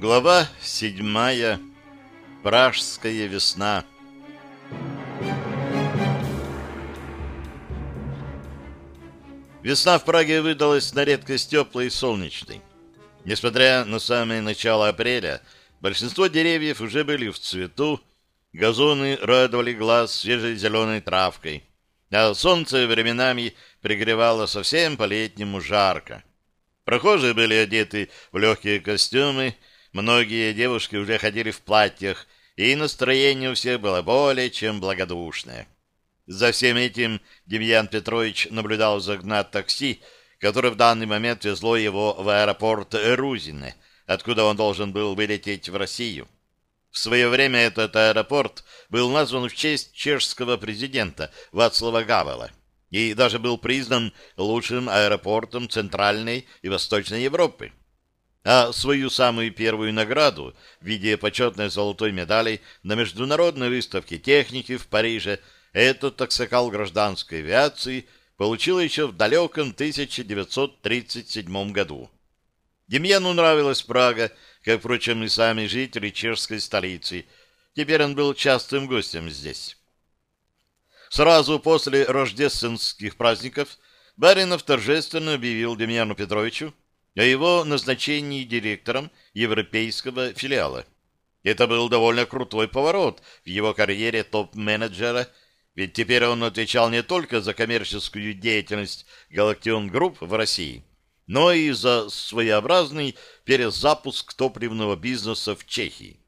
Глава седьмая. Пражская весна. Весна в Праге выдалась на редкость теплой и солнечной. Несмотря на самое начало апреля, большинство деревьев уже были в цвету, газоны радовали глаз свежей зеленой травкой, а солнце временами пригревало совсем по-летнему жарко. Прохожие были одеты в легкие костюмы, многие девушки уже ходили в платьях, и настроение у всех было более чем благодушное. За всем этим Демьян Петрович наблюдал загнать такси, которое в данный момент везло его в аэропорт Рузине, откуда он должен был вылететь в Россию. В свое время этот аэропорт был назван в честь чешского президента Вацлава Гавела и даже был признан лучшим аэропортом Центральной и Восточной Европы. А свою самую первую награду в виде почетной золотой медали на международной выставке техники в Париже – этот аксакал гражданской авиации получил еще в далеком 1937 году. Демьяну нравилась Прага, как, впрочем, и сами жители чешской столицы. Теперь он был частым гостем здесь. Сразу после рождественских праздников Баринов торжественно объявил Демьяну Петровичу о его назначении директором европейского филиала. Это был довольно крутой поворот в его карьере топ-менеджера ведь теперь он отвечал не только за коммерческую деятельность Галактион Групп в России, но и за своеобразный перезапуск топливного бизнеса в Чехии.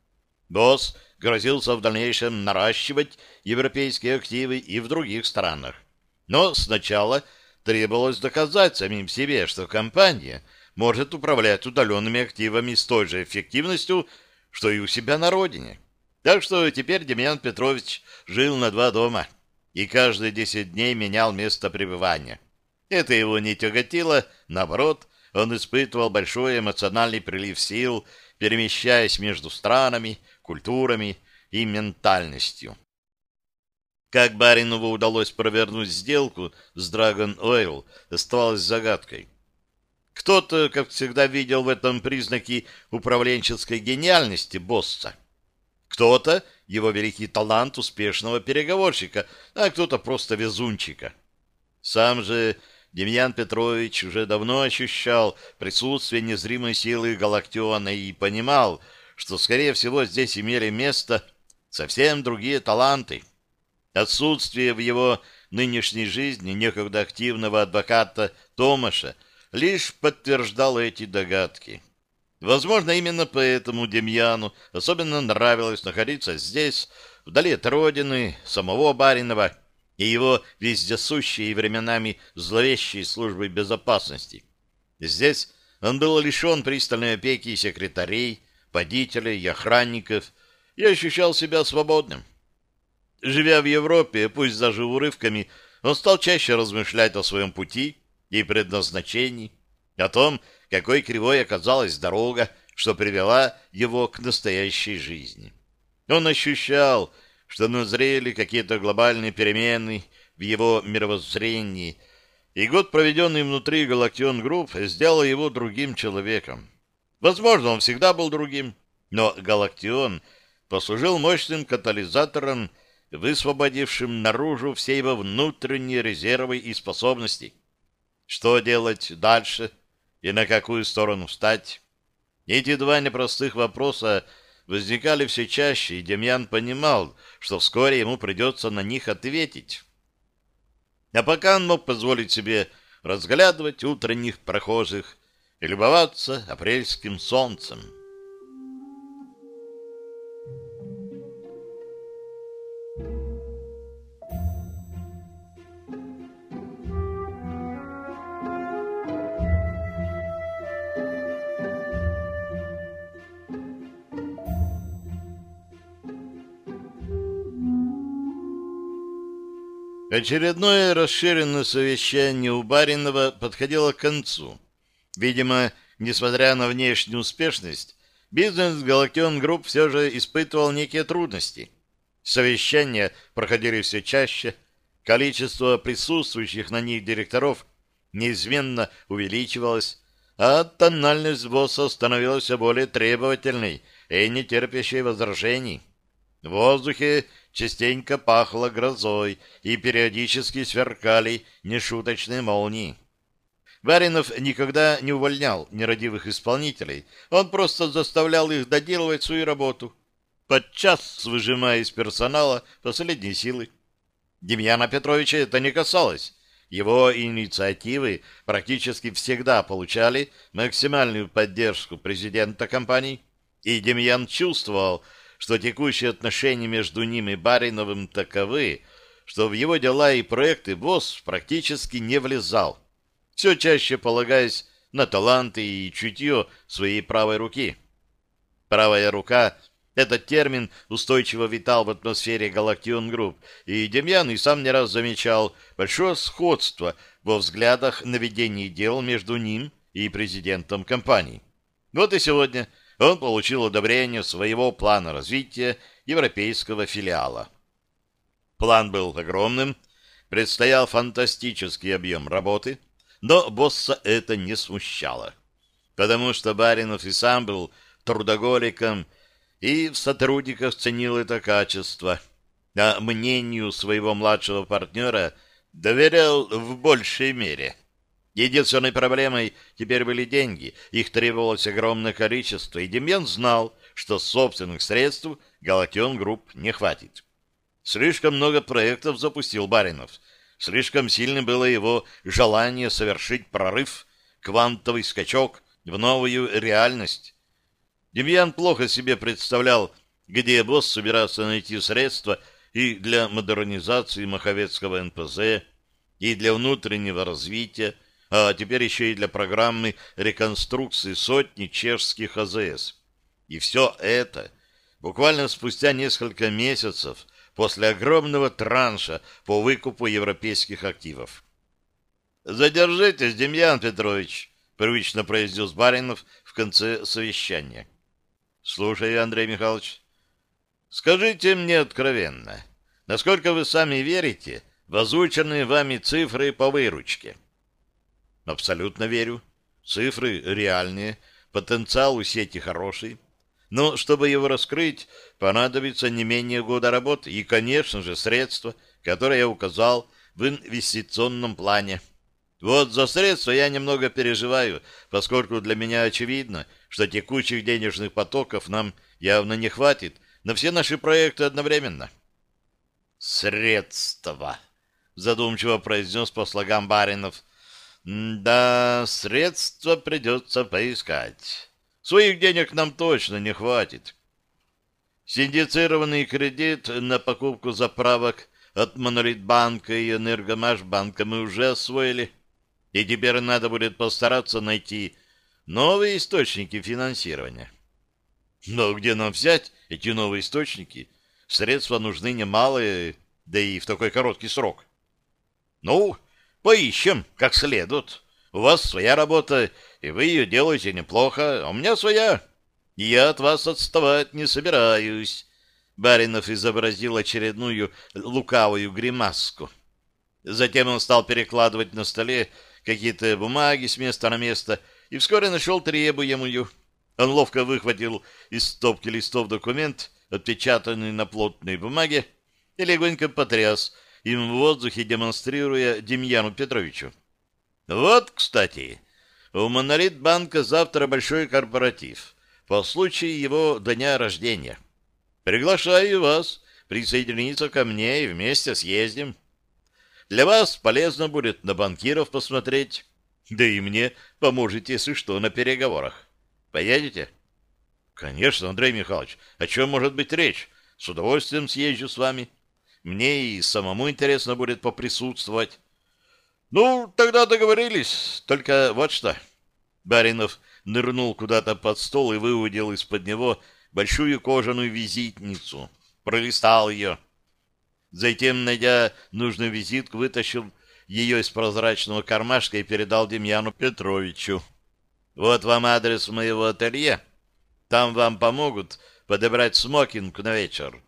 Босс грозился в дальнейшем наращивать европейские активы и в других странах. Но сначала требовалось доказать самим себе, что компания может управлять удаленными активами с той же эффективностью, что и у себя на родине. Так что теперь Демьян Петрович жил на два дома и каждые десять дней менял место пребывания. Это его не тяготило, наоборот, он испытывал большой эмоциональный прилив сил, перемещаясь между странами, культурами и ментальностью. Как Баринову удалось провернуть сделку с Dragon Oil, оставалось загадкой. Кто-то, как всегда, видел в этом признаки управленческой гениальности босса. Кто-то его великий талант успешного переговорщика, а кто-то просто везунчика. Сам же Демьян Петрович уже давно ощущал присутствие незримой силы Галактиона и понимал, что, скорее всего, здесь имели место совсем другие таланты. Отсутствие в его нынешней жизни некогда активного адвоката Томаша лишь подтверждало эти догадки. Возможно, именно поэтому Демьяну особенно нравилось находиться здесь, вдали от родины, самого Баринова и его вездесущей и временами зловещей службы безопасности. Здесь он был лишен пристальной опеки секретарей, водителей и охранников и ощущал себя свободным. Живя в Европе, пусть даже урывками, он стал чаще размышлять о своем пути и предназначении, о том, какой кривой оказалась дорога, что привела его к настоящей жизни. Он ощущал, что назрели какие-то глобальные перемены в его мировоззрении, и год, проведенный внутри Галактион Групп, сделал его другим человеком. Возможно, он всегда был другим, но Галактион послужил мощным катализатором, высвободившим наружу все его внутренние резервы и способности. Что делать дальше – и на какую сторону встать. Эти два непростых вопроса возникали все чаще, и Демьян понимал, что вскоре ему придется на них ответить. А пока он мог позволить себе разглядывать утренних прохожих и любоваться апрельским солнцем. Очередное расширенное совещание у Баринова подходило к концу. Видимо, несмотря на внешнюю успешность, бизнес Галактион Групп все же испытывал некие трудности. Совещания проходили все чаще, количество присутствующих на них директоров неизменно увеличивалось, а тональность босса становилась все более требовательной и не терпящей возражений. В воздухе частенько пахло грозой, и периодически сверкали нешуточные молнии. Баринов никогда не увольнял нерадивых исполнителей, он просто заставлял их доделывать свою работу, подчас выжимая из персонала последние силы. Демьяна Петровича это не касалось. Его инициативы практически всегда получали максимальную поддержку президента компании, и Демьян чувствовал, что текущие отношения между ним и Бариновым таковы, что в его дела и проекты босс практически не влезал, все чаще полагаясь на таланты и чутье своей правой руки. Правая рука — этот термин устойчиво витал в атмосфере Галактион Групп, и Демьян и сам не раз замечал большое сходство во взглядах на ведение дел между ним и президентом компании. Вот и сегодня — он получил одобрение своего плана развития европейского филиала. План был огромным, предстоял фантастический объем работы, но босса это не смущало, потому что Баринов и сам был трудоголиком и в сотрудниках ценил это качество, а мнению своего младшего партнера доверял в большей мере – Единственной проблемой теперь были деньги. Их требовалось огромное количество, и Демьян знал, что собственных средств Галактион Групп не хватит. Слишком много проектов запустил Баринов. Слишком сильным было его желание совершить прорыв, квантовый скачок в новую реальность. Демьян плохо себе представлял, где босс собирался найти средства и для модернизации Маховецкого НПЗ, и для внутреннего развития, а теперь еще и для программы реконструкции сотни чешских АЗС. И все это буквально спустя несколько месяцев после огромного транша по выкупу европейских активов. «Задержитесь, Демьян Петрович», — привычно произнес Баринов в конце совещания. «Слушаю, Андрей Михайлович. Скажите мне откровенно, насколько вы сами верите в озвученные вами цифры по выручке?» Абсолютно верю. Цифры реальные, потенциал у сети хороший. Но чтобы его раскрыть, понадобится не менее года работы и, конечно же, средства, которые я указал в инвестиционном плане. Вот за средства я немного переживаю, поскольку для меня очевидно, что текущих денежных потоков нам явно не хватит на все наши проекты одновременно. «Средства», — задумчиво произнес по слогам Баринов, да, средства придется поискать. Своих денег нам точно не хватит. Синдицированный кредит на покупку заправок от Монолитбанка и Энергомашбанка мы уже освоили. И теперь надо будет постараться найти новые источники финансирования. Но где нам взять эти новые источники? Средства нужны немалые, да и в такой короткий срок. Ну, Поищем как следует. У вас своя работа, и вы ее делаете неплохо, а у меня своя. И я от вас отставать не собираюсь. Баринов изобразил очередную лукавую гримаску. Затем он стал перекладывать на столе какие-то бумаги с места на место и вскоре нашел требуемую. Он ловко выхватил из стопки листов документ, отпечатанный на плотной бумаге, и легонько потряс, им в воздухе, демонстрируя Демьяну Петровичу. «Вот, кстати, у Монолит-банка завтра большой корпоратив по случаю его дня рождения. Приглашаю вас присоединиться ко мне и вместе съездим. Для вас полезно будет на банкиров посмотреть, да и мне поможете, если что, на переговорах. Поедете?» «Конечно, Андрей Михайлович. О чем может быть речь? С удовольствием съезжу с вами». Мне и самому интересно будет поприсутствовать. Ну, тогда договорились. Только вот что. Баринов нырнул куда-то под стол и выудил из-под него большую кожаную визитницу. Пролистал ее. Затем, найдя нужную визитку, вытащил ее из прозрачного кармашка и передал Демьяну Петровичу. Вот вам адрес моего ателье. Там вам помогут подобрать смокинг на вечер.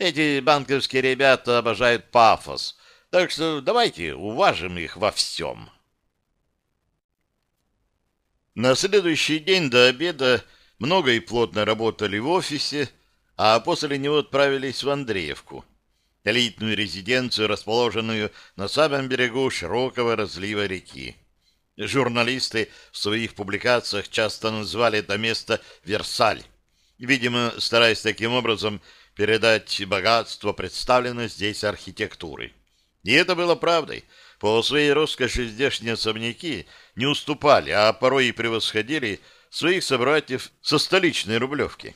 Эти банковские ребята обожают пафос, так что давайте уважим их во всем. На следующий день до обеда много и плотно работали в офисе, а после него отправились в Андреевку, элитную резиденцию, расположенную на самом берегу широкого разлива реки. Журналисты в своих публикациях часто называли это место Версаль, видимо, стараясь таким образом передать богатство представленной здесь архитектуры. И это было правдой. По своей роскоши здешние особняки не уступали, а порой и превосходили своих собратьев со столичной Рублевки.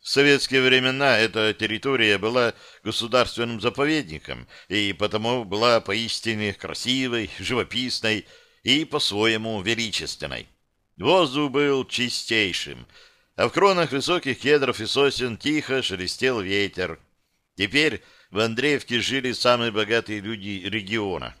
В советские времена эта территория была государственным заповедником и потому была поистине красивой, живописной и по-своему величественной. Воздух был чистейшим, а в кронах высоких кедров и сосен тихо шелестел ветер. Теперь в Андреевке жили самые богатые люди региона.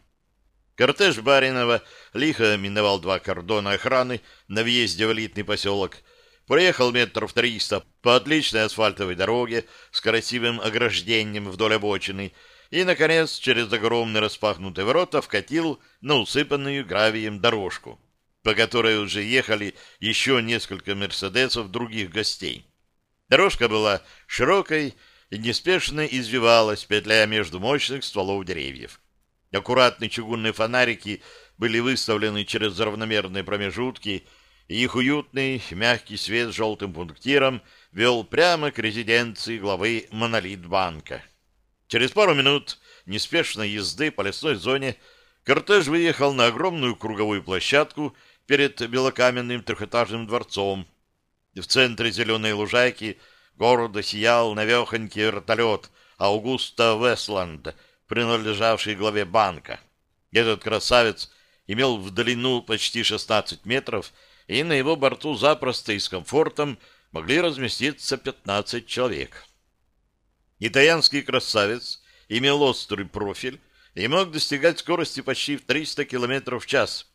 Кортеж Баринова лихо миновал два кордона охраны на въезде в элитный поселок, проехал метров триста по отличной асфальтовой дороге с красивым ограждением вдоль обочины и, наконец, через огромные распахнутые ворота вкатил на усыпанную гравием дорожку по которой уже ехали еще несколько «Мерседесов» других гостей. Дорожка была широкой и неспешно извивалась, петляя между мощных стволов деревьев. Аккуратные чугунные фонарики были выставлены через равномерные промежутки, и их уютный, мягкий свет с желтым пунктиром вел прямо к резиденции главы Монолит-банка. Через пару минут неспешной езды по лесной зоне кортеж выехал на огромную круговую площадку перед белокаменным трехэтажным дворцом. В центре зеленой лужайки города сиял навехонький вертолет Аугуста Вестланд, принадлежавший главе банка. Этот красавец имел в длину почти 16 метров, и на его борту запросто и с комфортом могли разместиться 15 человек. Итальянский красавец имел острый профиль и мог достигать скорости почти в 300 км в час –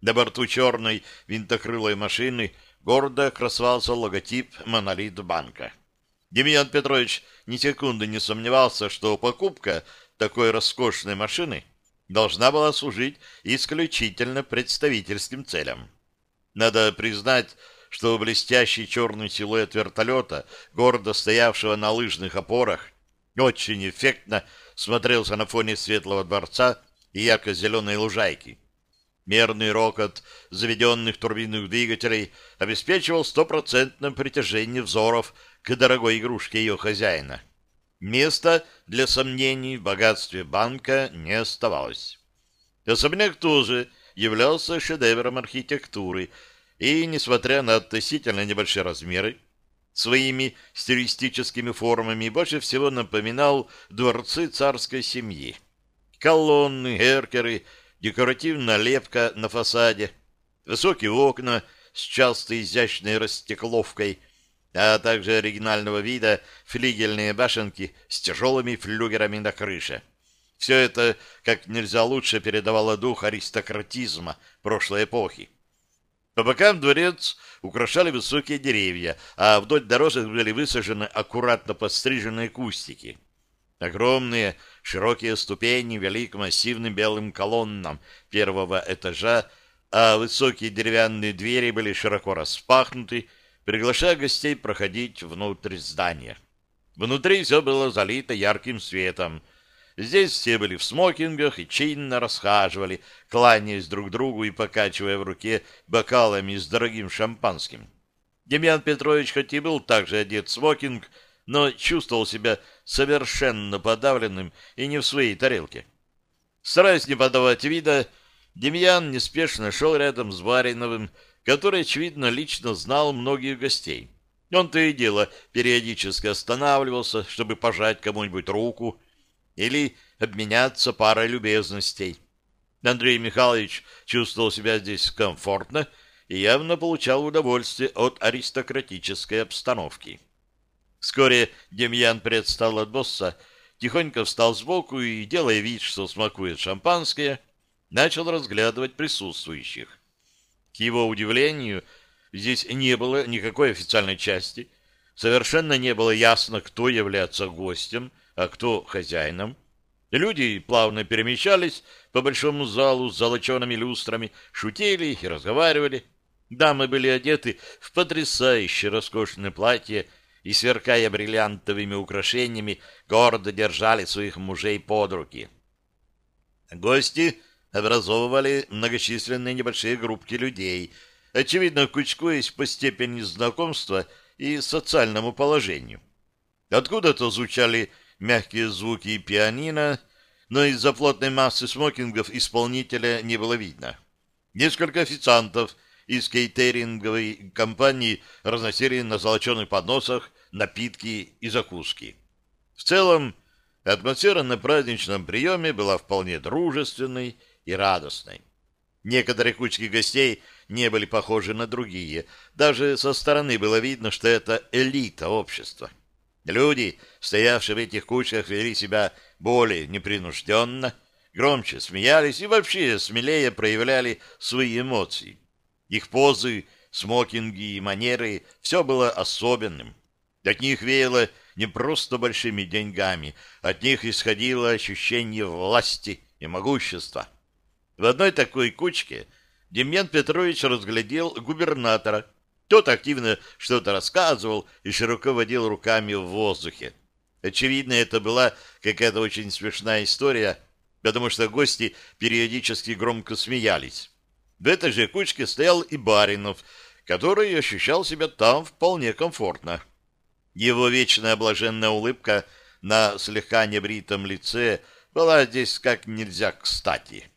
на борту черной винтокрылой машины гордо красовался логотип «Монолит банка». Демьян Петрович ни секунды не сомневался, что покупка такой роскошной машины должна была служить исключительно представительским целям. Надо признать, что блестящий черный силуэт вертолета, гордо стоявшего на лыжных опорах, очень эффектно смотрелся на фоне светлого дворца и ярко-зеленой лужайки. Мерный рокот заведенных турбинных двигателей обеспечивал стопроцентное притяжение взоров к дорогой игрушке ее хозяина. Места для сомнений в богатстве банка не оставалось. Особняк тоже являлся шедевром архитектуры и, несмотря на относительно небольшие размеры, своими стилистическими формами больше всего напоминал дворцы царской семьи. Колонны, эркеры — декоративная лепка на фасаде, высокие окна с частой изящной растекловкой, а также оригинального вида флигельные башенки с тяжелыми флюгерами на крыше. Все это как нельзя лучше передавало дух аристократизма прошлой эпохи. По бокам дворец украшали высокие деревья, а вдоль дорожек были высажены аккуратно подстриженные кустики. Огромные широкие ступени вели к массивным белым колоннам первого этажа, а высокие деревянные двери были широко распахнуты, приглашая гостей проходить внутрь здания. Внутри все было залито ярким светом. Здесь все были в смокингах и чинно расхаживали, кланяясь друг другу и покачивая в руке бокалами с дорогим шампанским. Демьян Петрович хоть и был также одет в смокинг, но чувствовал себя совершенно подавленным и не в своей тарелке. Стараясь не подавать вида, Демьян неспешно шел рядом с Бариновым, который, очевидно, лично знал многих гостей. Он-то и дело периодически останавливался, чтобы пожать кому-нибудь руку или обменяться парой любезностей. Андрей Михайлович чувствовал себя здесь комфортно и явно получал удовольствие от аристократической обстановки. Вскоре Демьян предстал от босса, тихонько встал сбоку и, делая вид, что смакует шампанское, начал разглядывать присутствующих. К его удивлению, здесь не было никакой официальной части, совершенно не было ясно, кто является гостем, а кто хозяином. Люди плавно перемещались по большому залу с золочеными люстрами, шутили и разговаривали. Дамы были одеты в потрясающе роскошное платье и, сверкая бриллиантовыми украшениями, гордо держали своих мужей под руки. Гости образовывали многочисленные небольшие группки людей, очевидно, кучкуясь по степени знакомства и социальному положению. Откуда-то звучали мягкие звуки пианино, но из-за плотной массы смокингов исполнителя не было видно. Несколько официантов из кейтеринговой компании разносили на золоченых подносах напитки и закуски. В целом, атмосфера на праздничном приеме была вполне дружественной и радостной. Некоторые кучки гостей не были похожи на другие. Даже со стороны было видно, что это элита общества. Люди, стоявшие в этих кучках, вели себя более непринужденно, громче смеялись и вообще смелее проявляли свои эмоции. Их позы, смокинги и манеры — все было особенным. От них веяло не просто большими деньгами, от них исходило ощущение власти и могущества. В одной такой кучке Демьян Петрович разглядел губернатора — тот активно что-то рассказывал и широко водил руками в воздухе. Очевидно, это была какая-то очень смешная история, потому что гости периодически громко смеялись. В этой же кучке стоял и Баринов, который ощущал себя там вполне комфортно. Его вечная блаженная улыбка на слегка небритом лице была здесь как нельзя кстати.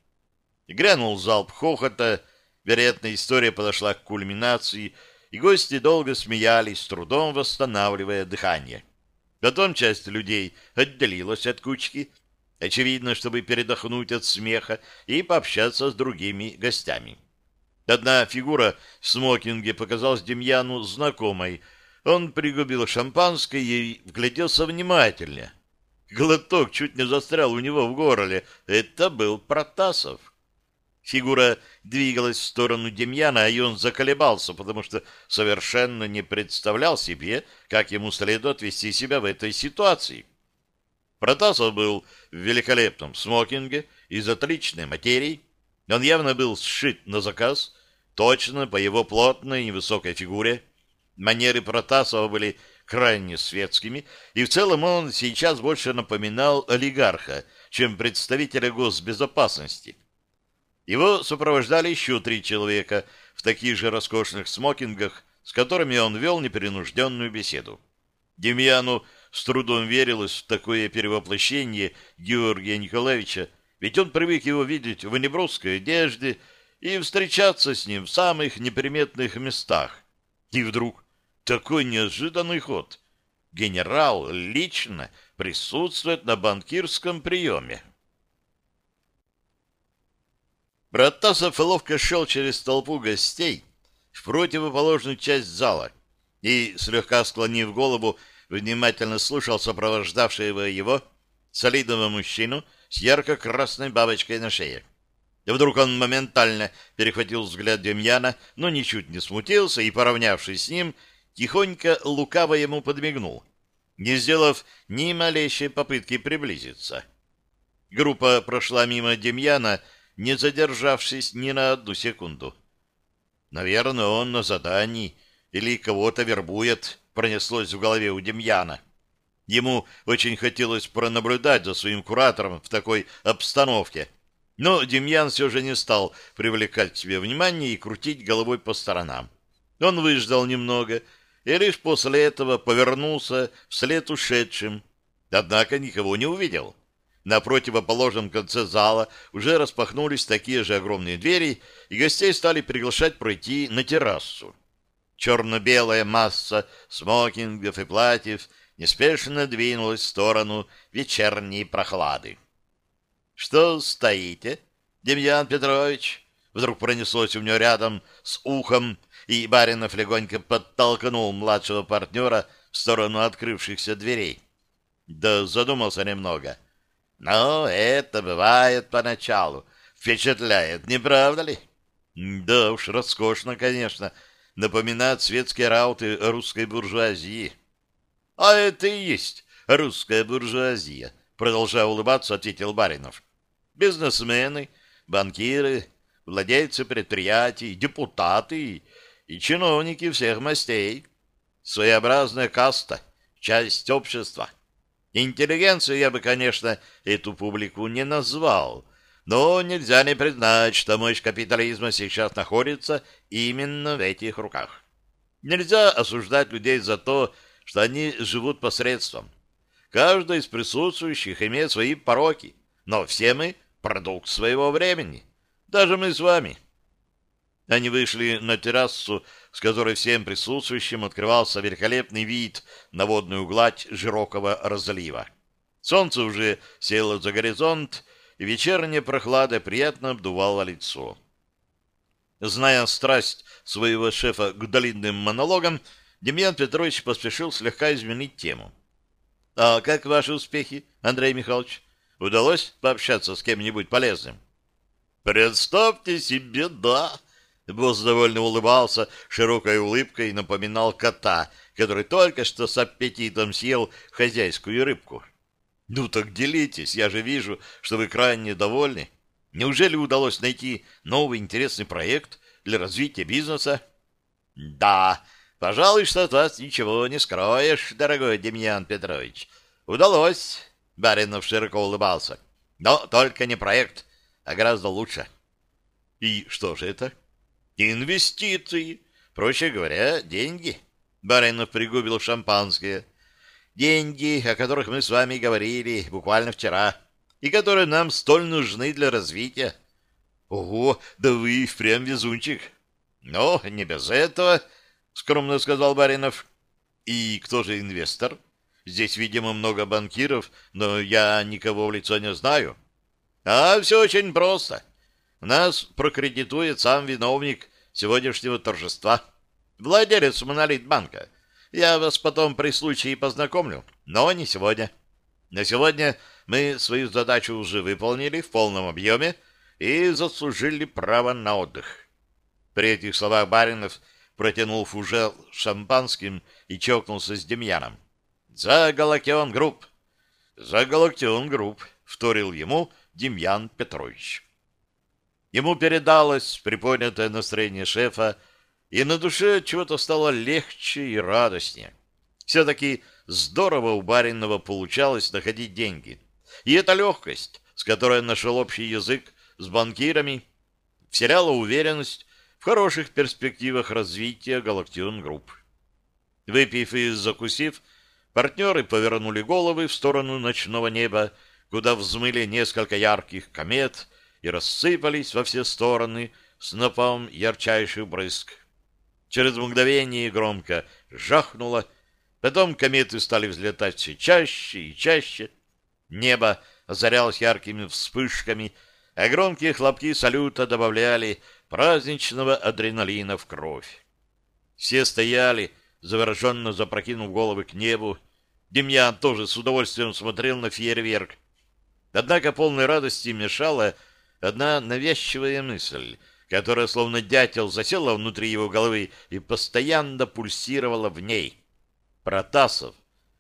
грянул залп хохота, вероятно, история подошла к кульминации — и гости долго смеялись, с трудом восстанавливая дыхание. Потом часть людей отделилась от кучки, очевидно, чтобы передохнуть от смеха и пообщаться с другими гостями. Одна фигура в смокинге показалась Демьяну знакомой. Он пригубил шампанское и вгляделся внимательнее. Глоток чуть не застрял у него в горле. Это был Протасов. Фигура двигалась в сторону Демьяна, и он заколебался, потому что совершенно не представлял себе, как ему следует вести себя в этой ситуации. Протасов был в великолепном смокинге из отличной материи. Он явно был сшит на заказ, точно по его плотной и высокой фигуре. Манеры Протасова были крайне светскими, и в целом он сейчас больше напоминал олигарха, чем представителя госбезопасности. Его сопровождали еще три человека в таких же роскошных смокингах, с которыми он вел непринужденную беседу. Демьяну с трудом верилось в такое перевоплощение Георгия Николаевича, ведь он привык его видеть в неброской одежде и встречаться с ним в самых неприметных местах. И вдруг такой неожиданный ход. Генерал лично присутствует на банкирском приеме. Протасов ловко шел через толпу гостей в противоположную часть зала и, слегка склонив голову, внимательно слушал сопровождавшего его солидного мужчину с ярко-красной бабочкой на шее. И вдруг он моментально перехватил взгляд Демьяна, но ничуть не смутился и, поравнявшись с ним, тихонько лукаво ему подмигнул, не сделав ни малейшей попытки приблизиться. Группа прошла мимо Демьяна, не задержавшись ни на одну секунду. Наверное, он на задании или кого-то вербует, пронеслось в голове у Демьяна. Ему очень хотелось пронаблюдать за своим куратором в такой обстановке. Но Демьян все же не стал привлекать к себе внимание и крутить головой по сторонам. Он выждал немного и лишь после этого повернулся вслед ушедшим, однако никого не увидел. На противоположном конце зала уже распахнулись такие же огромные двери, и гостей стали приглашать пройти на террасу. Черно-белая масса смокингов и платьев неспешно двинулась в сторону вечерней прохлады. — Что стоите, Демьян Петрович? Вдруг пронеслось у него рядом с ухом, и Баринов легонько подтолкнул младшего партнера в сторону открывшихся дверей. Да задумался немного — но это бывает поначалу. Впечатляет, не правда ли? Да уж, роскошно, конечно. Напоминает светские рауты русской буржуазии. А это и есть русская буржуазия, продолжая улыбаться, ответил Баринов. Бизнесмены, банкиры, владельцы предприятий, депутаты и чиновники всех мастей. Своеобразная каста, часть общества. Интеллигенцию я бы, конечно, эту публику не назвал, но нельзя не признать, что мощь капитализма сейчас находится именно в этих руках. Нельзя осуждать людей за то, что они живут посредством. Каждый из присутствующих имеет свои пороки, но все мы — продукт своего времени. Даже мы с вами. Они вышли на террасу, с которой всем присутствующим открывался великолепный вид на водную гладь широкого разлива. Солнце уже село за горизонт, и вечерняя прохлада приятно обдувала лицо. Зная страсть своего шефа к длинным монологам, Демьян Петрович поспешил слегка изменить тему. — А как ваши успехи, Андрей Михайлович? Удалось пообщаться с кем-нибудь полезным? — Представьте себе, да! Босс довольно улыбался широкой улыбкой и напоминал кота, который только что с аппетитом съел хозяйскую рыбку. — Ну так делитесь, я же вижу, что вы крайне довольны. Неужели удалось найти новый интересный проект для развития бизнеса? — Да, Пожалуй, что от вас ничего не скроешь, дорогой Демьян Петрович. Удалось. Баринов широко улыбался. Но только не проект, а гораздо лучше. И что же это? Инвестиции. Проще говоря, деньги. Баринов пригубил шампанское. Деньги, о которых мы с вами говорили буквально вчера, и которые нам столь нужны для развития. Ого, да вы впрямь везунчик. Но не без этого — скромно сказал Баринов. «И кто же инвестор? Здесь, видимо, много банкиров, но я никого в лицо не знаю». «А все очень просто. Нас прокредитует сам виновник сегодняшнего торжества, владелец Монолит-банка. Я вас потом при случае познакомлю, но не сегодня. На сегодня мы свою задачу уже выполнили в полном объеме и заслужили право на отдых». При этих словах Баринов протянул фужер с шампанским и чокнулся с Демьяном. «За Галактион Групп!» «За Галактион Групп!» — вторил ему Демьян Петрович. Ему передалось приподнятое настроение шефа, и на душе чего-то стало легче и радостнее. Все-таки здорово у Баринова получалось находить деньги. И эта легкость, с которой он нашел общий язык с банкирами, вселяла уверенность в хороших перспективах развития Галактион Групп. Выпив и закусив, партнеры повернули головы в сторону ночного неба, куда взмыли несколько ярких комет и рассыпались во все стороны снопом ярчайших брызг. Через мгновение громко жахнуло, потом кометы стали взлетать все чаще и чаще. Небо озарялось яркими вспышками, а громкие хлопки салюта добавляли праздничного адреналина в кровь. Все стояли, завороженно запрокинув головы к небу. Демьян тоже с удовольствием смотрел на фейерверк. Однако полной радости мешала одна навязчивая мысль, которая словно дятел засела внутри его головы и постоянно пульсировала в ней. Протасов.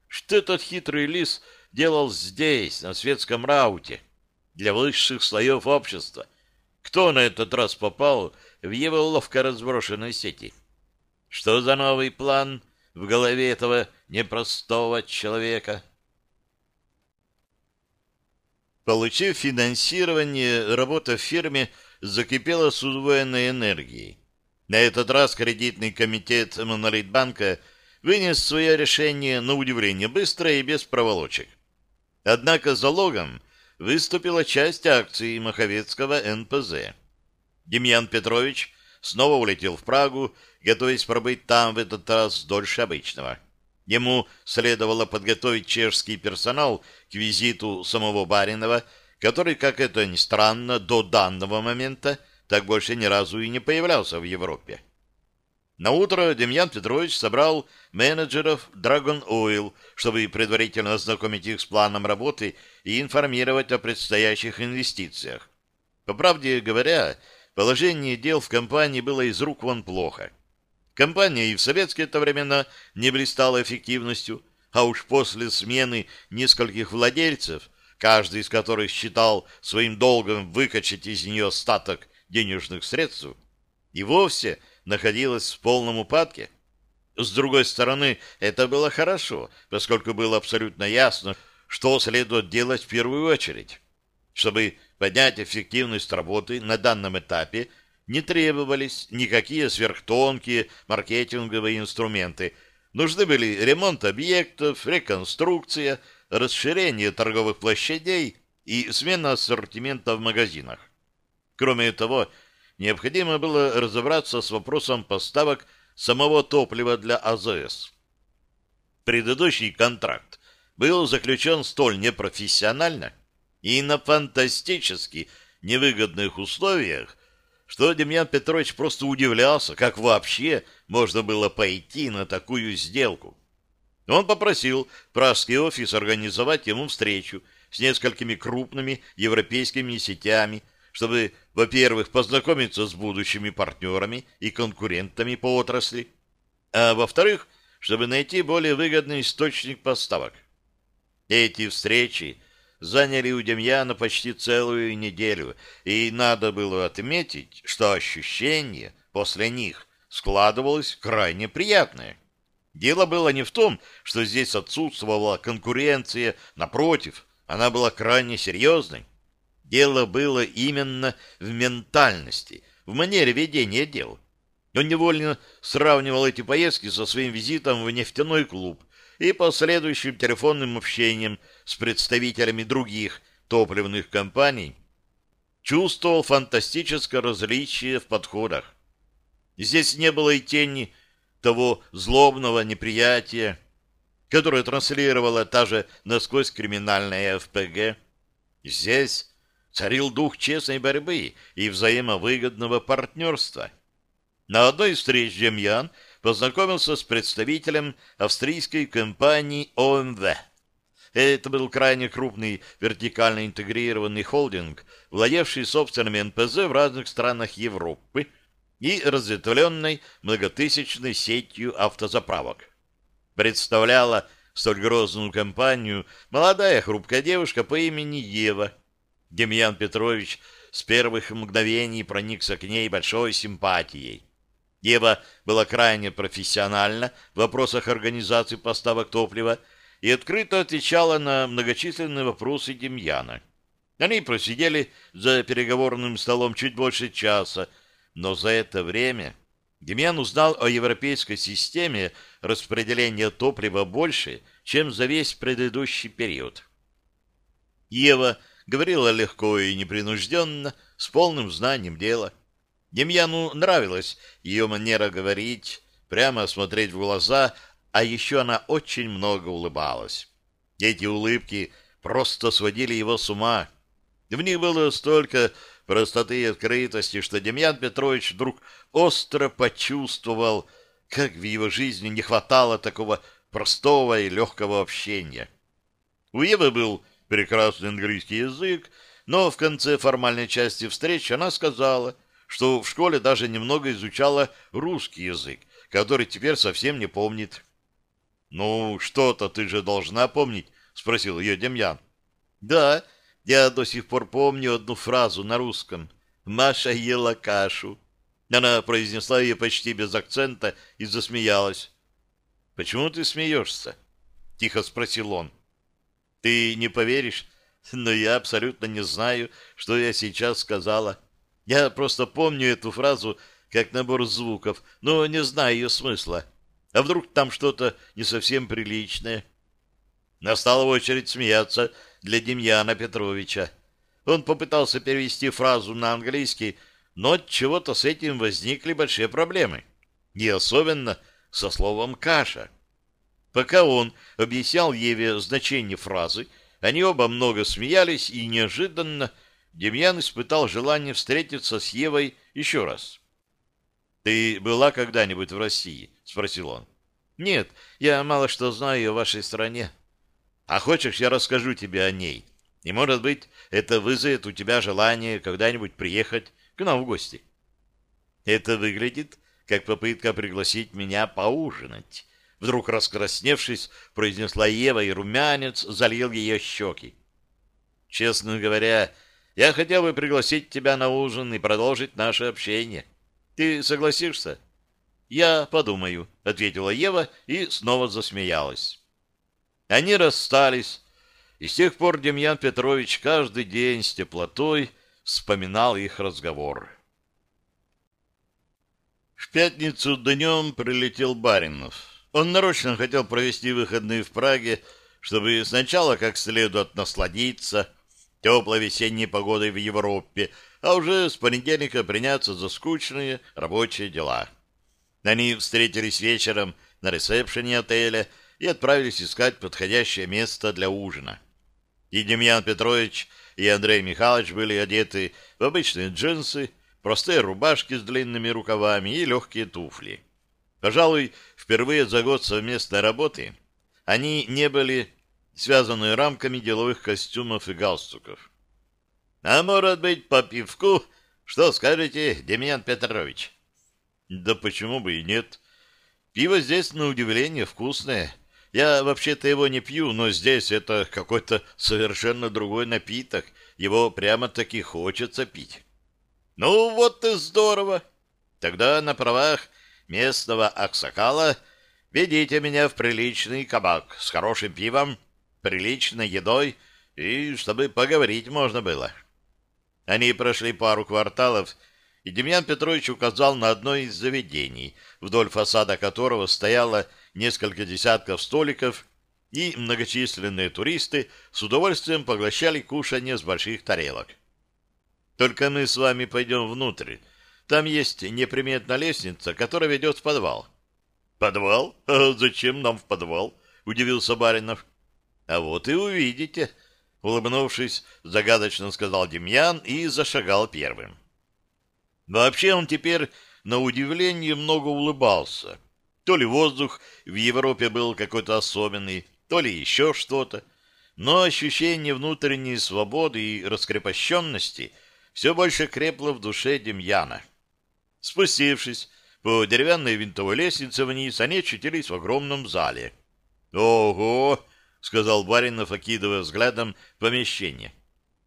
Что этот хитрый лис делал здесь, на светском рауте, для высших слоев общества? Кто на этот раз попал в его ловко разброшенной сети? Что за новый план в голове этого непростого человека? Получив финансирование, работа в фирме закипела с удвоенной энергией. На этот раз кредитный комитет Монолитбанка вынес свое решение на удивление быстро и без проволочек. Однако залогом выступила часть акций Маховецкого НПЗ. Демьян Петрович снова улетел в Прагу, готовясь пробыть там в этот раз дольше обычного. Ему следовало подготовить чешский персонал к визиту самого Баринова, который, как это ни странно, до данного момента так больше ни разу и не появлялся в Европе. На утро Демьян Петрович собрал менеджеров Dragon Oil, чтобы предварительно ознакомить их с планом работы и информировать о предстоящих инвестициях. По правде говоря, положение дел в компании было из рук вон плохо. Компания и в советские-то времена не блистала эффективностью, а уж после смены нескольких владельцев, каждый из которых считал своим долгом выкачать из нее остаток денежных средств и вовсе находилась в полном упадке. С другой стороны, это было хорошо, поскольку было абсолютно ясно, что следует делать в первую очередь. Чтобы поднять эффективность работы на данном этапе, не требовались никакие сверхтонкие маркетинговые инструменты. Нужны были ремонт объектов, реконструкция, расширение торговых площадей и смена ассортимента в магазинах. Кроме того, необходимо было разобраться с вопросом поставок самого топлива для АЗС. Предыдущий контракт был заключен столь непрофессионально и на фантастически невыгодных условиях, что Демьян Петрович просто удивлялся, как вообще можно было пойти на такую сделку. Он попросил пражский офис организовать ему встречу с несколькими крупными европейскими сетями, чтобы, во-первых, познакомиться с будущими партнерами и конкурентами по отрасли, а во-вторых, чтобы найти более выгодный источник поставок. Эти встречи заняли у Демьяна почти целую неделю, и надо было отметить, что ощущение после них складывалось крайне приятное. Дело было не в том, что здесь отсутствовала конкуренция, напротив, она была крайне серьезной. Дело было именно в ментальности, в манере ведения дел. Он невольно сравнивал эти поездки со своим визитом в нефтяной клуб и последующим телефонным общением с представителями других топливных компаний. Чувствовал фантастическое различие в подходах. Здесь не было и тени того злобного неприятия, которое транслировала та же насквозь криминальная ФПГ. Здесь царил дух честной борьбы и взаимовыгодного партнерства. На одной из встреч Демьян познакомился с представителем австрийской компании ОМВ. Это был крайне крупный вертикально интегрированный холдинг, владевший собственными НПЗ в разных странах Европы и разветвленной многотысячной сетью автозаправок. Представляла столь грозную компанию молодая хрупкая девушка по имени Ева – Демьян Петрович с первых мгновений проникся к ней большой симпатией. Ева была крайне профессиональна в вопросах организации поставок топлива и открыто отвечала на многочисленные вопросы Демьяна. Они просидели за переговорным столом чуть больше часа, но за это время Демьян узнал о европейской системе распределения топлива больше, чем за весь предыдущий период. Ева говорила легко и непринужденно, с полным знанием дела. Демьяну нравилась ее манера говорить, прямо смотреть в глаза, а еще она очень много улыбалась. Эти улыбки просто сводили его с ума. В них было столько простоты и открытости, что Демьян Петрович вдруг остро почувствовал, как в его жизни не хватало такого простого и легкого общения. У Евы был прекрасный английский язык, но в конце формальной части встречи она сказала, что в школе даже немного изучала русский язык, который теперь совсем не помнит. «Ну, что-то ты же должна помнить», — спросил ее Демьян. «Да, я до сих пор помню одну фразу на русском. Маша ела кашу». Она произнесла ее почти без акцента и засмеялась. «Почему ты смеешься?» — тихо спросил он. Ты не поверишь, но я абсолютно не знаю, что я сейчас сказала. Я просто помню эту фразу как набор звуков, но не знаю ее смысла. А вдруг там что-то не совсем приличное? Настала очередь смеяться для Демьяна Петровича. Он попытался перевести фразу на английский, но от чего-то с этим возникли большие проблемы. И особенно со словом «каша». Пока он объяснял Еве значение фразы, они оба много смеялись, и неожиданно Демьян испытал желание встретиться с Евой еще раз. «Ты была когда-нибудь в России?» — спросил он. «Нет, я мало что знаю о вашей стране. А хочешь, я расскажу тебе о ней? И, может быть, это вызовет у тебя желание когда-нибудь приехать к нам в гости?» «Это выглядит как попытка пригласить меня поужинать», Вдруг раскрасневшись, произнесла Ева, и румянец залил ее щеки. Честно говоря, я хотел бы пригласить тебя на ужин и продолжить наше общение. Ты согласишься? Я подумаю, ответила Ева и снова засмеялась. Они расстались, и с тех пор Демьян Петрович каждый день с теплотой вспоминал их разговор. В пятницу днем прилетел Баринов. Он нарочно хотел провести выходные в Праге, чтобы сначала как следует насладиться теплой весенней погодой в Европе, а уже с понедельника приняться за скучные рабочие дела. Они встретились вечером на ресепшене отеля и отправились искать подходящее место для ужина. И Демьян Петрович, и Андрей Михайлович были одеты в обычные джинсы, простые рубашки с длинными рукавами и легкие туфли. Пожалуй, впервые за год совместной работы они не были связаны рамками деловых костюмов и галстуков. — А может быть, по пивку? Что скажете, Демьян Петрович? — Да почему бы и нет. Пиво здесь, на удивление, вкусное. Я вообще-то его не пью, но здесь это какой-то совершенно другой напиток. Его прямо-таки хочется пить. — Ну, вот и здорово. Тогда на правах местного аксакала, ведите меня в приличный кабак с хорошим пивом, приличной едой и чтобы поговорить можно было. Они прошли пару кварталов, и Демьян Петрович указал на одно из заведений, вдоль фасада которого стояло несколько десятков столиков, и многочисленные туристы с удовольствием поглощали кушанье с больших тарелок. «Только мы с вами пойдем внутрь», там есть неприметная лестница, которая ведет в подвал. «Подвал? А зачем нам в подвал?» — удивился Баринов. «А вот и увидите», — улыбнувшись, загадочно сказал Демьян и зашагал первым. Вообще он теперь, на удивление, много улыбался. То ли воздух в Европе был какой-то особенный, то ли еще что-то. Но ощущение внутренней свободы и раскрепощенности все больше крепло в душе Демьяна. Спустившись по деревянной винтовой лестнице вниз, они очутились в огромном зале. «Ого!» — сказал Баринов, окидывая взглядом помещение.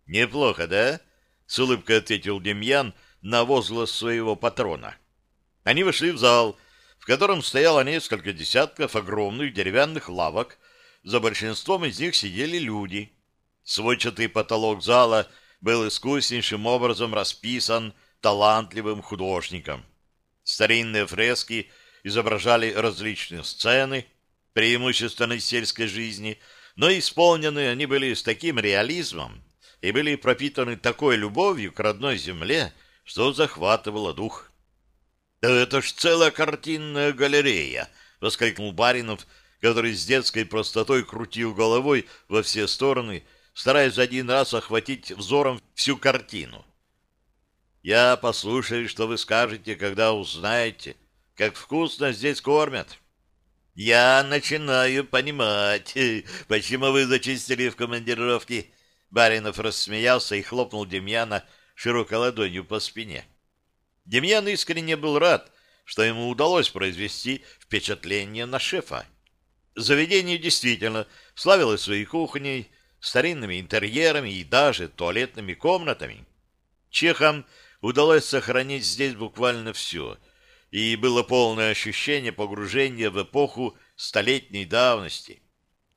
«Неплохо, да?» — с улыбкой ответил Демьян на возглас своего патрона. Они вошли в зал, в котором стояло несколько десятков огромных деревянных лавок. За большинством из них сидели люди. Сводчатый потолок зала был искуснейшим образом расписан талантливым художником. Старинные фрески изображали различные сцены, преимущественно сельской жизни, но исполнены они были с таким реализмом и были пропитаны такой любовью к родной земле, что захватывало дух. «Да это ж целая картинная галерея!» — воскликнул Баринов, который с детской простотой крутил головой во все стороны, стараясь один раз охватить взором всю картину. Я послушаю, что вы скажете, когда узнаете, как вкусно здесь кормят. Я начинаю понимать, почему вы зачистили в командировке. Баринов рассмеялся и хлопнул Демьяна широкой ладонью по спине. Демьян искренне был рад, что ему удалось произвести впечатление на шефа. Заведение действительно славилось своей кухней, старинными интерьерами и даже туалетными комнатами. Чехам удалось сохранить здесь буквально все, и было полное ощущение погружения в эпоху столетней давности.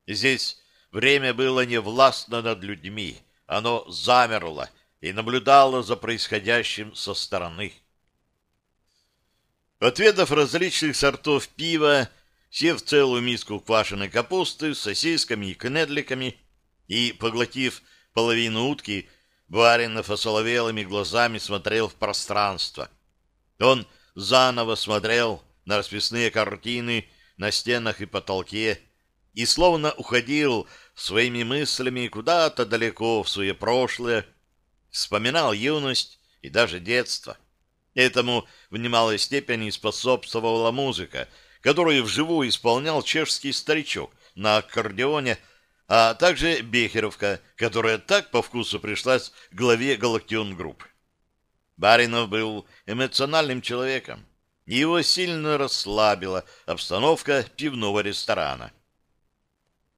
Здесь время было не властно над людьми, оно замерло и наблюдало за происходящим со стороны. Отведав различных сортов пива, сев целую миску квашеной капусты с сосисками и кнедликами и поглотив половину утки, Баринов осоловелыми глазами смотрел в пространство. Он заново смотрел на расписные картины на стенах и потолке и словно уходил своими мыслями куда-то далеко в свое прошлое, вспоминал юность и даже детство. Этому в немалой степени способствовала музыка, которую вживую исполнял чешский старичок на аккордеоне а также Бехеровка, которая так по вкусу пришлась главе Галактион Групп. Баринов был эмоциональным человеком. Его сильно расслабила обстановка пивного ресторана.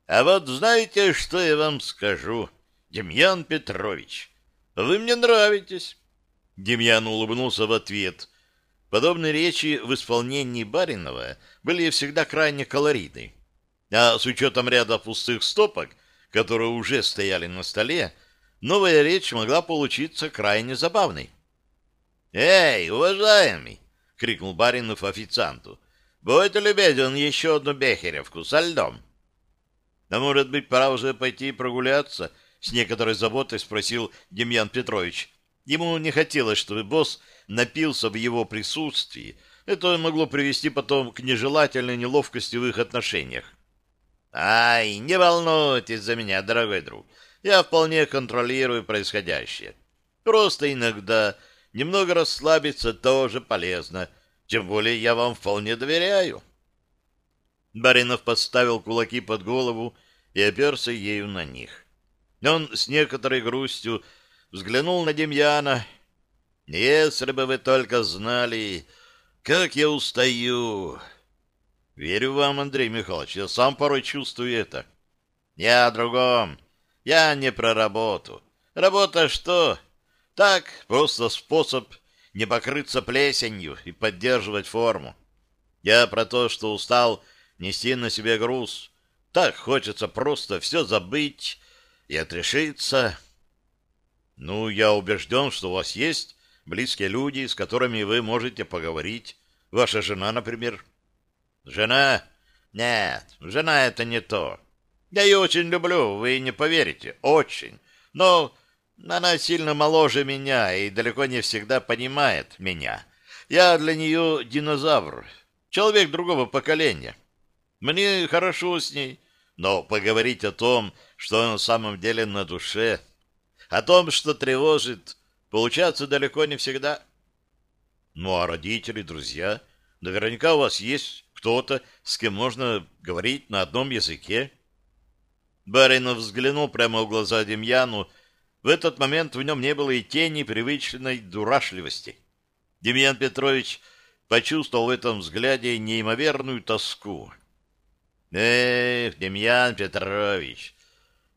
«А вот знаете, что я вам скажу, Демьян Петрович?» Вы мне нравитесь. Демьян улыбнулся в ответ. Подобные речи в исполнении Баринова были всегда крайне колоритны. А с учетом ряда пустых стопок, которые уже стояли на столе, новая речь могла получиться крайне забавной. «Эй, уважаемый!» — крикнул Баринов официанту. «Будьте любезен еще одну бехеревку со льдом». «А может быть, пора уже пойти прогуляться?» — с некоторой заботой спросил Демьян Петрович. Ему не хотелось, чтобы босс напился в его присутствии. Это могло привести потом к нежелательной неловкости в их отношениях. «Ай, не волнуйтесь за меня, дорогой друг. Я вполне контролирую происходящее. Просто иногда немного расслабиться тоже полезно, тем более я вам вполне доверяю». Баринов подставил кулаки под голову и оперся ею на них. Он с некоторой грустью взглянул на Демьяна. «Если бы вы только знали, как я устаю!» «Верю вам, Андрей Михайлович, я сам порой чувствую это». «Я о другом. Я не про работу. Работа что? Так, просто способ не покрыться плесенью и поддерживать форму. Я про то, что устал нести на себе груз. Так хочется просто все забыть и отрешиться. Ну, я убежден, что у вас есть близкие люди, с которыми вы можете поговорить. Ваша жена, например. Жена? Нет, жена — это не то. Я ее очень люблю, вы не поверите, очень. Но она сильно моложе меня и далеко не всегда понимает меня. Я для нее динозавр, человек другого поколения. Мне хорошо с ней, но поговорить о том, что на самом деле на душе, о том, что тревожит, получается далеко не всегда. Ну, а родители, друзья, наверняка у вас есть кто-то, с кем можно говорить на одном языке. Баринов взглянул прямо в глаза Демьяну. В этот момент в нем не было и тени привычной дурашливости. Демьян Петрович почувствовал в этом взгляде неимоверную тоску. Эх, Демьян Петрович,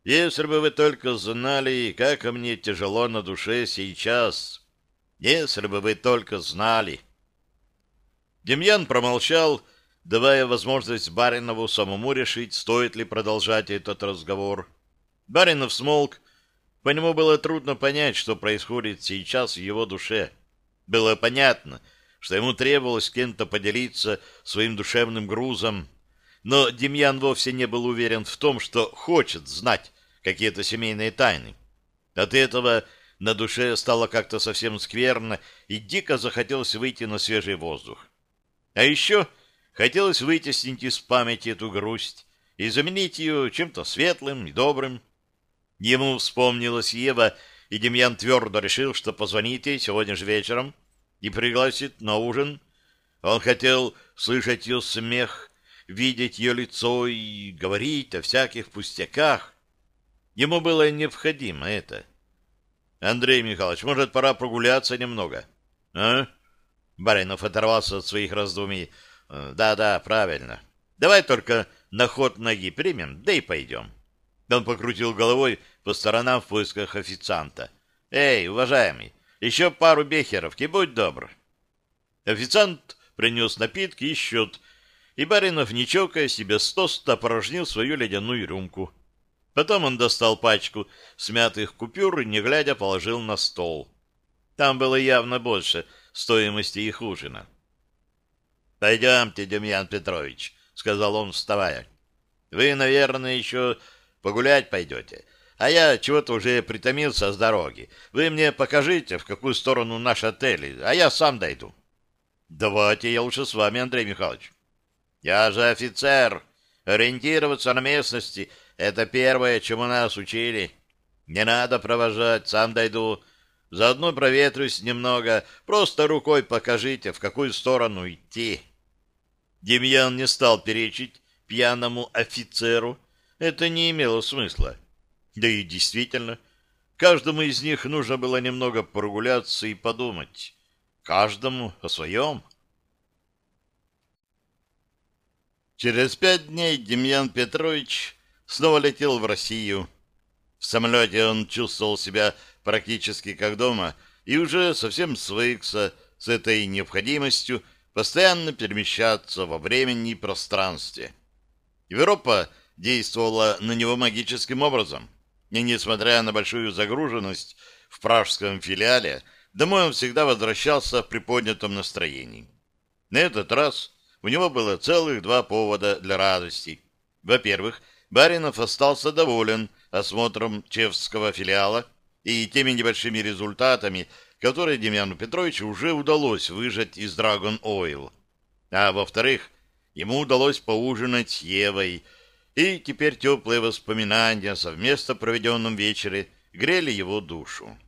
если бы вы только знали, как мне тяжело на душе сейчас. Если бы вы только знали. Демьян промолчал, давая возможность Баринову самому решить, стоит ли продолжать этот разговор. Баринов смолк. По нему было трудно понять, что происходит сейчас в его душе. Было понятно, что ему требовалось кем-то поделиться своим душевным грузом, но Демьян вовсе не был уверен в том, что хочет знать какие-то семейные тайны. От этого на душе стало как-то совсем скверно, и дико захотелось выйти на свежий воздух. А еще хотелось вытеснить из памяти эту грусть и заменить ее чем-то светлым и добрым. Ему вспомнилась Ева, и Демьян твердо решил, что позвонит ей сегодня же вечером и пригласит на ужин. Он хотел слышать ее смех, видеть ее лицо и говорить о всяких пустяках. Ему было необходимо это. Андрей Михайлович, может, пора прогуляться немного? А? Баринов оторвался от своих раздумий. Да-да, правильно. Давай только на ход ноги примем, да и пойдем. Он покрутил головой по сторонам в поисках официанта. Эй, уважаемый, еще пару бехеровки, будь добр. Официант принес напитки и счет, и Баринов, не чокая себе с тоста, опорожнил свою ледяную рюмку. Потом он достал пачку смятых купюр и, не глядя, положил на стол. Там было явно больше стоимости их ужина. «Пойдемте, Демьян Петрович», — сказал он, вставая. «Вы, наверное, еще погулять пойдете, а я чего-то уже притомился с дороги. Вы мне покажите, в какую сторону наш отель, а я сам дойду». «Давайте я лучше с вами, Андрей Михайлович». Я же офицер. Ориентироваться на местности — это первое, чему нас учили. Не надо провожать, сам дойду. Заодно проветрюсь немного. Просто рукой покажите, в какую сторону идти. Демьян не стал перечить пьяному офицеру. Это не имело смысла. Да и действительно, каждому из них нужно было немного прогуляться и подумать. Каждому о своем. Через пять дней Демьян Петрович снова летел в Россию. В самолете он чувствовал себя практически как дома и уже совсем свыкся с этой необходимостью постоянно перемещаться во времени и пространстве. Европа действовала на него магическим образом, и, несмотря на большую загруженность в пражском филиале, домой он всегда возвращался в приподнятом настроении. На этот раз у него было целых два повода для радости. Во-первых, Баринов остался доволен осмотром чешского филиала и теми небольшими результатами, которые Демьяну Петровичу уже удалось выжать из Dragon Oil. А во-вторых, ему удалось поужинать с Евой, и теперь теплые воспоминания о совместно проведенном вечере грели его душу.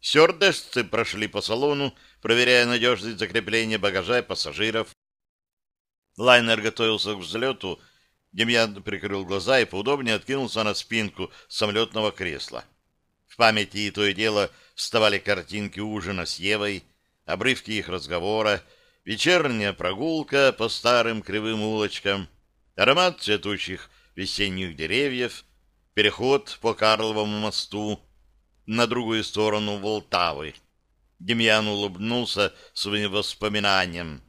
Сёрдесцы прошли по салону, проверяя надежность закрепления багажа и пассажиров. Лайнер готовился к взлету. Демьян прикрыл глаза и поудобнее откинулся на спинку самолетного кресла. В памяти и то и дело вставали картинки ужина с Евой, обрывки их разговора, вечерняя прогулка по старым кривым улочкам, аромат цветущих весенних деревьев, переход по Карловому мосту на другую сторону Волтавы. Демьян улыбнулся своим воспоминаниям.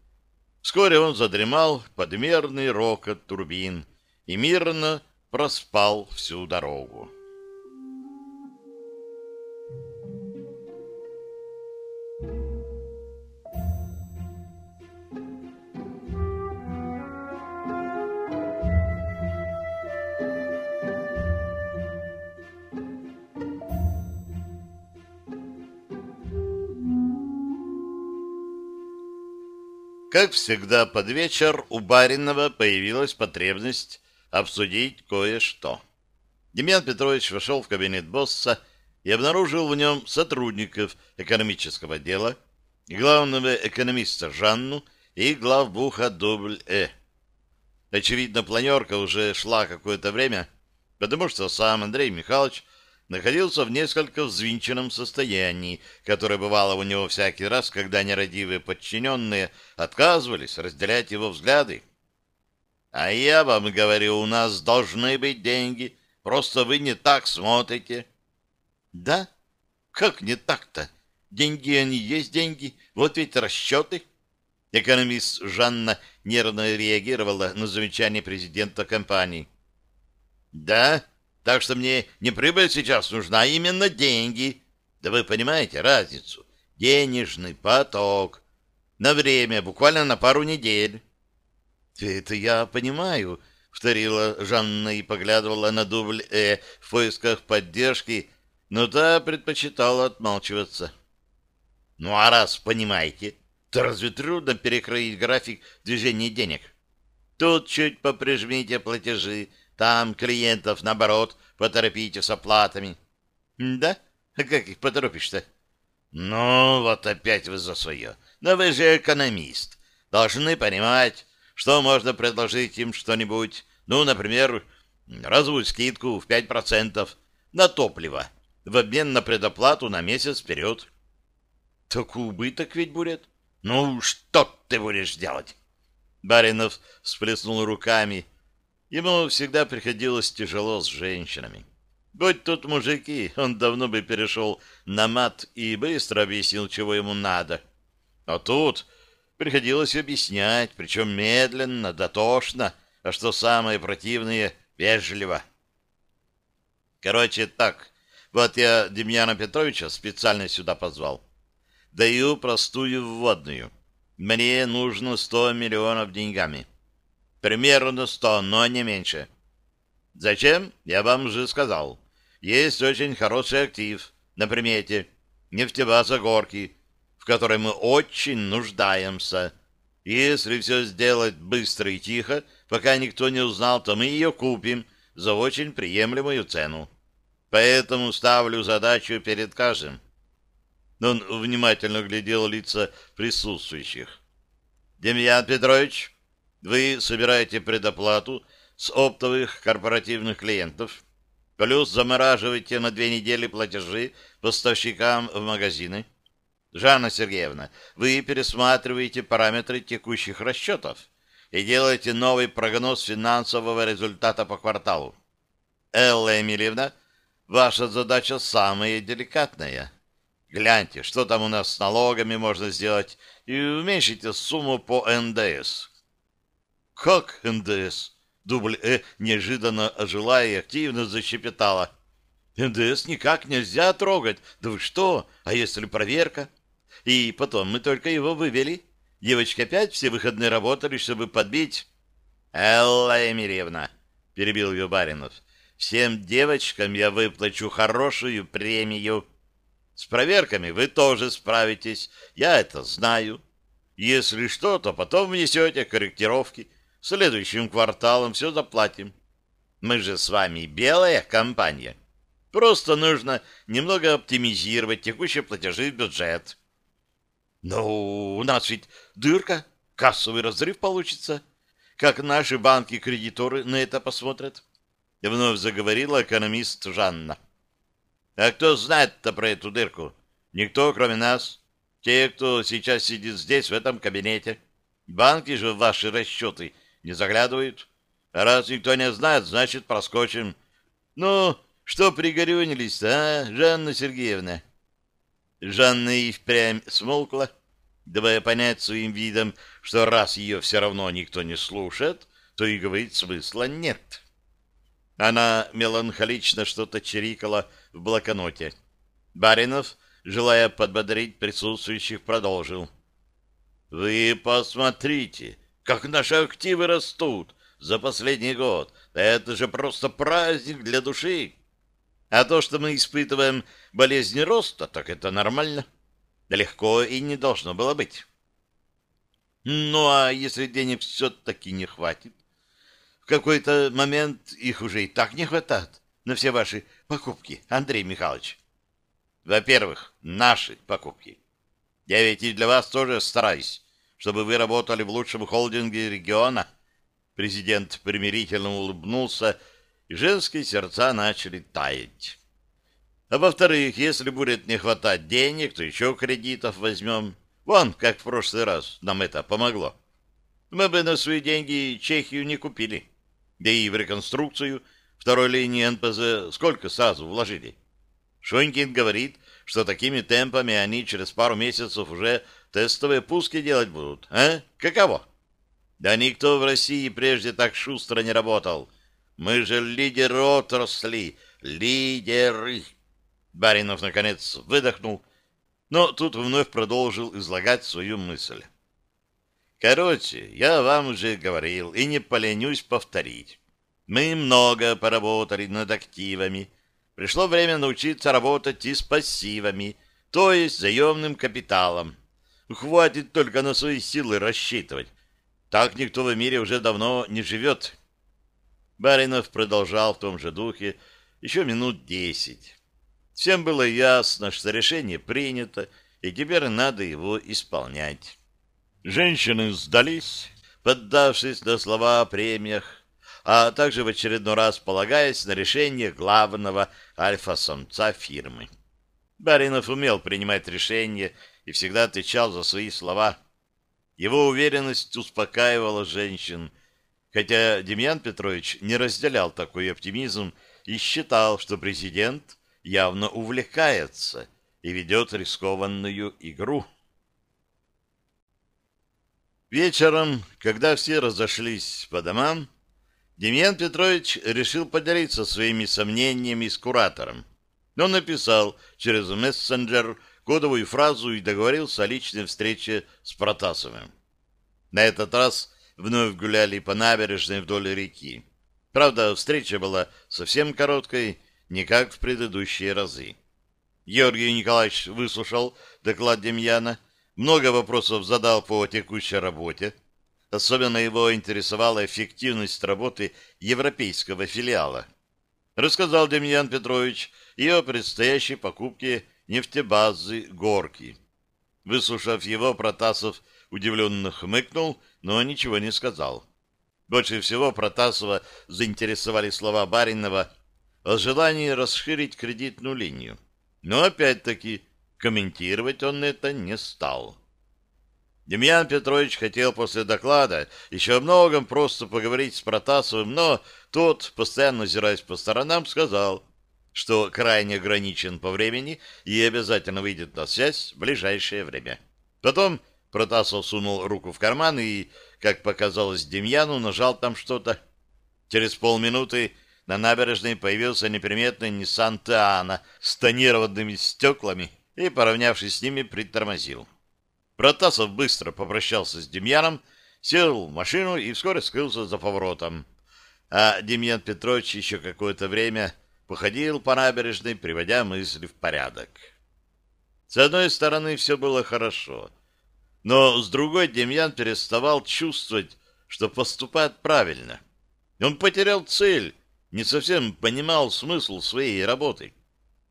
Вскоре он задремал под мерный рокот турбин и мирно проспал всю дорогу. Как всегда, под вечер у Баринова появилась потребность обсудить кое-что. Демьян Петрович вошел в кабинет босса и обнаружил в нем сотрудников экономического дела, главного экономиста Жанну и главбуха Дубль-Э. Очевидно, планерка уже шла какое-то время, потому что сам Андрей Михайлович находился в несколько взвинченном состоянии, которое бывало у него всякий раз, когда нерадивые подчиненные отказывались разделять его взгляды. «А я вам говорю, у нас должны быть деньги, просто вы не так смотрите». «Да? Как не так-то? Деньги они есть деньги, вот ведь расчеты». Экономист Жанна нервно реагировала на замечание президента компании. «Да?» Так что мне не прибыль сейчас нужна, а именно деньги. Да вы понимаете разницу? Денежный поток. На время, буквально на пару недель. Это я понимаю, повторила Жанна и поглядывала на дубль «Э» в поисках поддержки, но та предпочитала отмалчиваться. Ну а раз понимаете, то разве трудно перекроить график движения денег? Тут чуть поприжмите платежи, там клиентов, наоборот, поторопите с оплатами. Да? А как их поторопишь-то? Ну, вот опять вы за свое. Но вы же экономист. Должны понимать, что можно предложить им что-нибудь. Ну, например, разовую скидку в 5% на топливо в обмен на предоплату на месяц вперед. Так убыток ведь будет. Ну, что ты будешь делать? Баринов всплеснул руками Ему всегда приходилось тяжело с женщинами. Будь тут мужики, он давно бы перешел на мат и быстро объяснил, чего ему надо. А тут приходилось объяснять, причем медленно, дотошно, а что самое противное — вежливо. Короче, так, вот я Демьяна Петровича специально сюда позвал. Даю простую вводную. Мне нужно сто миллионов деньгами. Примерно сто, но не меньше. Зачем? Я вам уже сказал. Есть очень хороший актив на примете. Нефтебаза Горки, в которой мы очень нуждаемся. Если все сделать быстро и тихо, пока никто не узнал, то мы ее купим за очень приемлемую цену. Поэтому ставлю задачу перед каждым. Он внимательно глядел лица присутствующих. Демьян Петрович, вы собираете предоплату с оптовых корпоративных клиентов, плюс замораживаете на две недели платежи поставщикам в магазины. Жанна Сергеевна, вы пересматриваете параметры текущих расчетов и делаете новый прогноз финансового результата по кварталу. Элла Эмильевна, ваша задача самая деликатная. Гляньте, что там у нас с налогами можно сделать, и уменьшите сумму по НДС. Как НДС? Дубль «э» неожиданно ожила и активно защепетала. НДС никак нельзя трогать. Да вы что? А если проверка? И потом мы только его вывели. Девочки опять все выходные работали, чтобы подбить. Элла Эмиревна, перебил ее Баринов, всем девочкам я выплачу хорошую премию. С проверками вы тоже справитесь, я это знаю. Если что, то потом внесете корректировки. Следующим кварталом все заплатим. Мы же с вами белая компания. Просто нужно немного оптимизировать текущие платежи в бюджет. Ну, у нас ведь дырка, кассовый разрыв получится. Как наши банки-кредиторы на это посмотрят? Вновь заговорила экономист Жанна. А кто знает-то про эту дырку? Никто, кроме нас. Те, кто сейчас сидит здесь, в этом кабинете. Банки же ваши расчеты не заглядывают. А раз никто не знает, значит, проскочим. Ну, что пригорюнились-то, а, Жанна Сергеевна? Жанна и впрямь смолкла, давая понять своим видом, что раз ее все равно никто не слушает, то и говорить смысла нет. Она меланхолично что-то чирикала в блокноте. Баринов, желая подбодрить присутствующих, продолжил. «Вы посмотрите, как наши активы растут за последний год. Это же просто праздник для души. А то, что мы испытываем болезни роста, так это нормально. Легко и не должно было быть. Ну, а если денег все-таки не хватит? В какой-то момент их уже и так не хватает на все ваши покупки, Андрей Михайлович. Во-первых, наши покупки. Я ведь и для вас тоже стараюсь, чтобы вы работали в лучшем холдинге региона. Президент примирительно улыбнулся и женские сердца начали таять. А во-вторых, если будет не хватать денег, то еще кредитов возьмем. Вон, как в прошлый раз нам это помогло. Мы бы на свои деньги Чехию не купили. Да и в реконструкцию второй линии НПЗ сколько сразу вложили. Шонькин говорит, что такими темпами они через пару месяцев уже тестовые пуски делать будут. А? Каково? Да никто в России прежде так шустро не работал. Мы же лидеры отрасли, лидеры. Баринов, наконец, выдохнул, но тут вновь продолжил излагать свою мысль. Короче, я вам уже говорил и не поленюсь повторить. Мы много поработали над активами. Пришло время научиться работать и с пассивами, то есть заемным капиталом. Хватит только на свои силы рассчитывать. Так никто в мире уже давно не живет. Баринов продолжал в том же духе еще минут десять. Всем было ясно, что решение принято, и теперь надо его исполнять. Женщины сдались, поддавшись на слова о премиях, а также в очередной раз полагаясь на решение главного альфа-самца фирмы. Баринов умел принимать решения и всегда отвечал за свои слова. Его уверенность успокаивала женщин – хотя Демьян Петрович не разделял такой оптимизм и считал, что президент явно увлекается и ведет рискованную игру. Вечером, когда все разошлись по домам, Демьян Петрович решил поделиться своими сомнениями с куратором. Он написал через мессенджер кодовую фразу и договорился о личной встрече с Протасовым. На этот раз вновь гуляли по набережной вдоль реки. Правда, встреча была совсем короткой, не как в предыдущие разы. Георгий Николаевич выслушал доклад Демьяна, много вопросов задал по текущей работе. Особенно его интересовала эффективность работы европейского филиала. Рассказал Демьян Петрович и о предстоящей покупке нефтебазы «Горки». Выслушав его, Протасов удивленно хмыкнул но ничего не сказал. Больше всего Протасова заинтересовали слова Баринова о желании расширить кредитную линию. Но опять-таки комментировать он это не стал. Демьян Петрович хотел после доклада еще о многом просто поговорить с Протасовым, но тот, постоянно озираясь по сторонам, сказал, что крайне ограничен по времени и обязательно выйдет на связь в ближайшее время. Потом Протасов сунул руку в карман и, как показалось Демьяну, нажал там что-то. Через полминуты на набережной появился неприметный Nissan Теана с тонированными стеклами и, поравнявшись с ними, притормозил. Протасов быстро попрощался с Демьяном, сел в машину и вскоре скрылся за поворотом. А Демьян Петрович еще какое-то время походил по набережной, приводя мысли в порядок. С одной стороны, все было хорошо, но с другой Демьян переставал чувствовать, что поступает правильно. Он потерял цель, не совсем понимал смысл своей работы.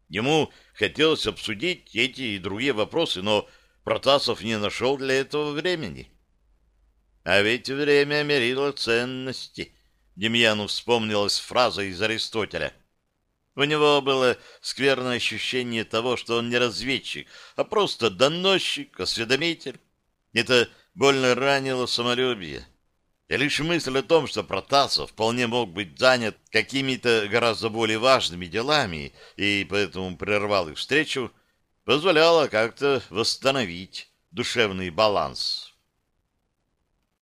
Ему хотелось обсудить эти и другие вопросы, но Протасов не нашел для этого времени. А ведь время мерило ценности. Демьяну вспомнилась фраза из Аристотеля. У него было скверное ощущение того, что он не разведчик, а просто доносчик, осведомитель. Это больно ранило самолюбие. И лишь мысль о том, что Протасов вполне мог быть занят какими-то гораздо более важными делами и поэтому прервал их встречу, позволяла как-то восстановить душевный баланс.